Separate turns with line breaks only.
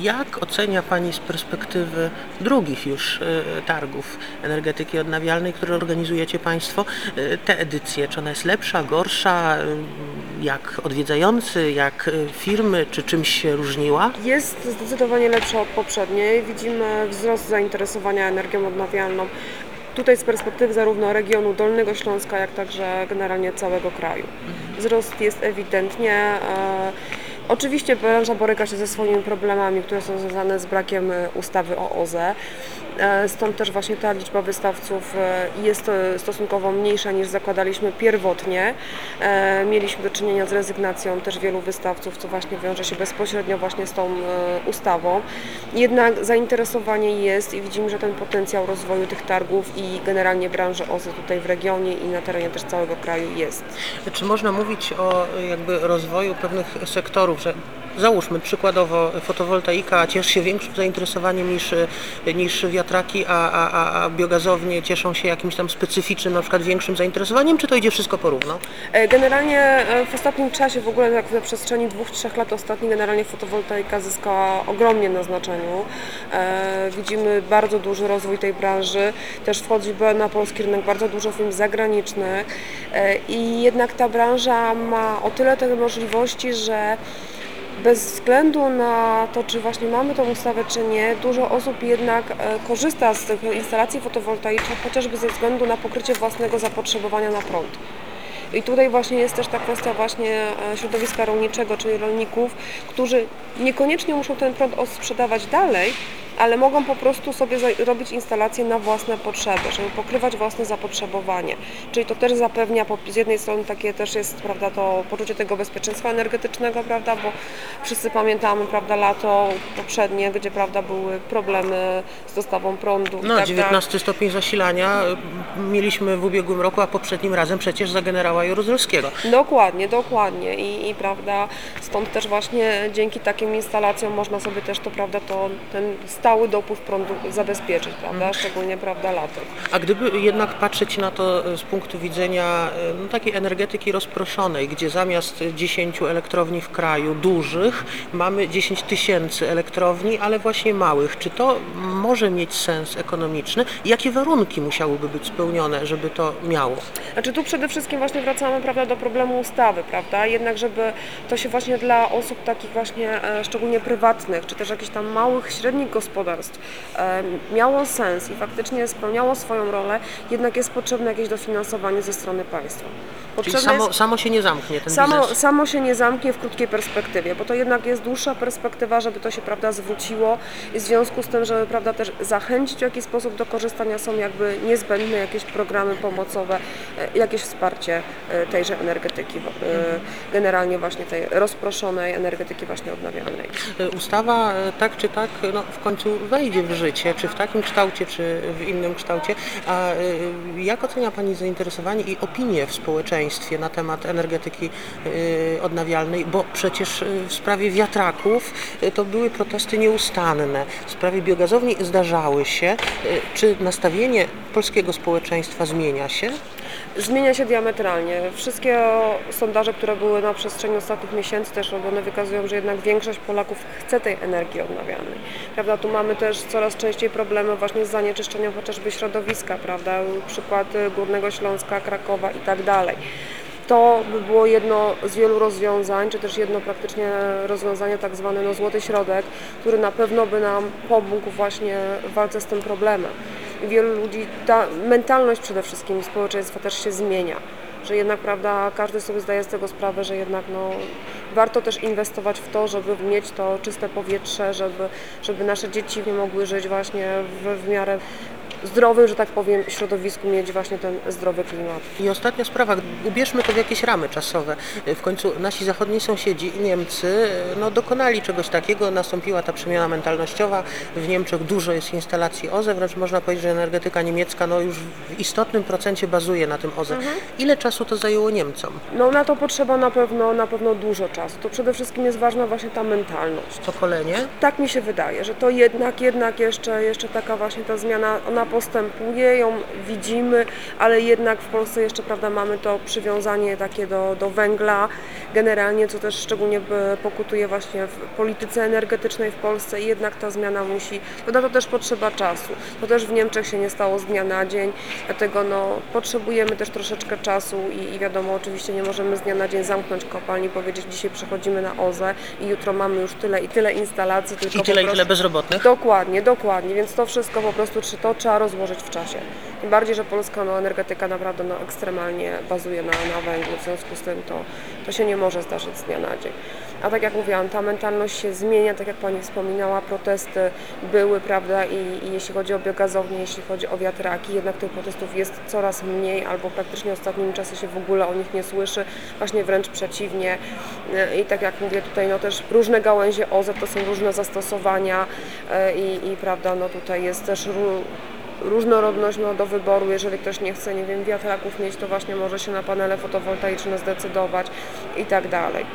Jak ocenia Pani z perspektywy drugich już e, targów energetyki odnawialnej, które organizujecie Państwo, e, tę edycję? Czy ona jest lepsza, gorsza? e, Jak odwiedzający, jak firmy, czy czymś się różniła?
Jest zdecydowanie lepsza od poprzedniej. Widzimy wzrost zainteresowania energią odnawialną. Tutaj z perspektywy zarówno regionu Dolnego Śląska, jak także generalnie całego kraju. Wzrost jest ewidentnie. E, oczywiście branża boryka się ze swoimi problemami, które są związane z brakiem e, ustawy o OZE. E, Stąd też właśnie ta liczba wystawców e, jest stosunkowo mniejsza niż zakładaliśmy pierwotnie. Mieliśmy do czynienia z rezygnacją też wielu wystawców, co właśnie wiąże się bezpośrednio właśnie z tą ustawą. Jednak zainteresowanie jest i widzimy, że ten potencjał rozwoju tych targów i generalnie branży OZE tutaj w regionie i na terenie też całego kraju jest.
Czy można mówić o jakby rozwoju pewnych sektorów, że załóżmy przykładowo fotowoltaika cieszy się większym zainteresowaniem niż, niż wiatraki, a, a, a- biogazownie cieszą się jakimś tam specyficznym, na przykład większym zainteresowaniem, czy to idzie wszystko porówno?
E, Generalnie e, w ostatnim czasie, w ogóle tak na przestrzeni dwóch, trzech lat ostatnich, generalnie fotowoltaika zyskała ogromnie na znaczeniu. E, Widzimy bardzo duży rozwój tej branży. Też wchodzi na polski rynek bardzo dużo firm zagranicznych i jednak ta branża ma o tyle te możliwości, że bez względu na to, czy właśnie mamy tą ustawę, czy nie, dużo osób jednak e, korzysta z tych instalacji fotowoltaicznych, chociażby ze względu na pokrycie własnego zapotrzebowania na prąd. I tutaj właśnie jest też ta kwestia właśnie e, środowiska rolniczego, czyli rolników, którzy niekoniecznie muszą ten prąd sprzedawać dalej, ale mogą po prostu sobie robić instalacje na własne potrzeby, żeby pokrywać własne zapotrzebowanie. Czyli to też zapewnia z jednej strony takie też jest, prawda, to poczucie tego bezpieczeństwa energetycznego, prawda, bo wszyscy pamiętamy, prawda, lato poprzednie, gdzie, prawda, były problemy z dostawą prądu
No,
tak dalej.
19 stopień zasilania y, mieliśmy w ubiegłym roku, a poprzednim razem przecież za generała Jaruzelskiego.
Dokładnie, dokładnie I, i prawda, stąd też właśnie dzięki takim instalacjom można sobie też to prawda, to ten stały dopływ prądu zabezpieczyć, prawda, szczególnie prawda latem.
A gdyby jednak patrzeć na to e, z punktu widzenia e, no, takiej energetyki rozproszonej, gdzie zamiast 10 elektrowni w kraju dużych mamy 10 tysięcy elektrowni, ale właśnie małych, czy to może mieć sens ekonomiczny? Jakie warunki musiałyby być spełnione, żeby to miało?
Znaczy tu przede wszystkim właśnie wracamy prawda, do problemu ustawy, prawda? Jednak żeby to się właśnie dla osób takich właśnie e, szczególnie prywatnych, czy też jakichś tam małych, średnich gospodarstw e, miało sens i faktycznie spełniało swoją rolę, jednak jest potrzebne jakieś dofinansowanie ze strony państwa.
Czyli
Potrzebne
samo,
jest...
samo się nie zamknie ten
Samo,
biznes.
samo się nie zamknie w krótkiej perspektywie, bo to jednak jest dłuższa perspektywa, żeby to się prawda, zwróciło i w związku z tym, żeby prawda, też zachęcić w jakiś sposób do korzystania są jakby niezbędne jakieś programy pomocowe, e, jakieś wsparcie e, tejże energetyki, e, generalnie właśnie tej rozproszonej energetyki właśnie odnawialnej.
Ustawa tak czy tak no, w końcu wejdzie w życie, czy w takim kształcie, czy w innym kształcie. A jak ocenia Pani zainteresowanie i opinię w społeczeństwie na temat energetyki e, odnawialnej? Bo przecież e, w sprawie wiatraków e, to były protesty nieustanne. W sprawie biogazowni zdarzały się. Czy nastawienie polskiego społeczeństwa zmienia się?
Zmienia się diametralnie. Wszystkie sondaże, które były na przestrzeni ostatnich miesięcy też robione, wykazują, że jednak większość Polaków chce tej energii odnawialnej. Prawda? Tu mamy też coraz częściej problemy właśnie z zanieczyszczeniem chociażby środowiska, prawda? Przykład Górnego Śląska, Krakowa i tak dalej. To by było jedno z wielu rozwiązań, czy też jedno praktycznie rozwiązanie, tak zwany no, złoty środek, który na pewno by nam pomógł właśnie w walce z tym problemem. Wielu ludzi, ta mentalność przede wszystkim społeczeństwa też się zmienia, że jednak, prawda, każdy sobie zdaje z tego sprawę, że jednak no, warto też inwestować w to, żeby mieć to czyste powietrze, żeby, żeby nasze dzieci mogły żyć właśnie w, w miarę zdrowym, że tak powiem, środowisku, mieć właśnie ten zdrowy klimat.
I ostatnia sprawa, ubierzmy to w jakieś ramy czasowe. W końcu nasi zachodni sąsiedzi, Niemcy, no, dokonali czegoś takiego, nastąpiła ta przemiana mentalnościowa. W Niemczech dużo jest instalacji OZE, wręcz można powiedzieć, że energetyka niemiecka no, już w istotnym procencie bazuje na tym OZE. Ile czasu to zajęło Niemcom?
No na to potrzeba na pewno, na pewno dużo czasu. To przede wszystkim jest ważna właśnie ta mentalność.
Pokolenie?
Tak mi się wydaje, że to jednak, jednak jeszcze, jeszcze taka właśnie ta zmiana, ona postępuje, ją widzimy, ale jednak w Polsce jeszcze, prawda, mamy to przywiązanie takie do, do węgla. generalnie, co też szczególnie e, pokutuje właśnie w polityce energetycznej w Polsce i jednak ta zmiana musi, no na to też potrzeba czasu. To też w Niemczech się nie stało z dnia na dzień, dlatego no, potrzebujemy też troszeczkę czasu i, i wiadomo, oczywiście nie możemy z dnia na dzień zamknąć kopalni, powiedzieć dzisiaj przechodzimy na OZE i jutro mamy już tyle i tyle instalacji, tylko
I tyle, i
prostu...
tyle bezrobotnych.
Dokładnie, dokładnie, więc to wszystko po prostu trzy- to trzeba rozłożyć w czasie. Tym bardziej, że polska no, energetyka naprawdę no, ekstremalnie bazuje na, na węglu, w związku z tym to, to się nie może zdarzyć z dnia na dzień. A tak jak mówiłam, ta mentalność się zmienia, tak jak Pani wspominała, protesty były, prawda, i, i jeśli chodzi o biogazownie, jeśli chodzi o wiatraki, jednak tych protestów jest coraz mniej, albo praktycznie ostatnim czasem się w ogóle o nich nie słyszy, właśnie wręcz przeciwnie. I tak jak mówię tutaj, no też różne gałęzie OZE to są różne zastosowania e, i, i prawda, no tutaj jest też różnorodność no, do wyboru. Jeżeli ktoś nie chce, nie wiem, wiatraków mieć, to właśnie może się na panele fotowoltaiczne zdecydować i tak dalej.